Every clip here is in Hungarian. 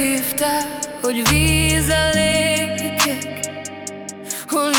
hívtál, hogy víz lékek Hol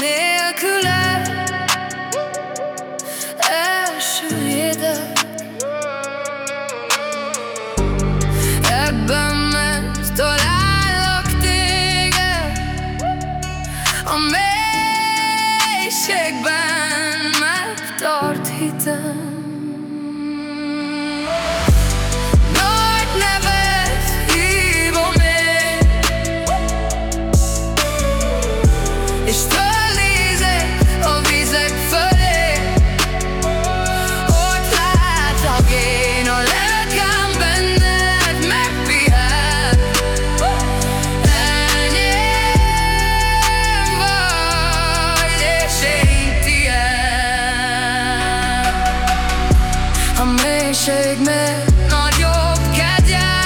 békesség, mert nagyobb kegyel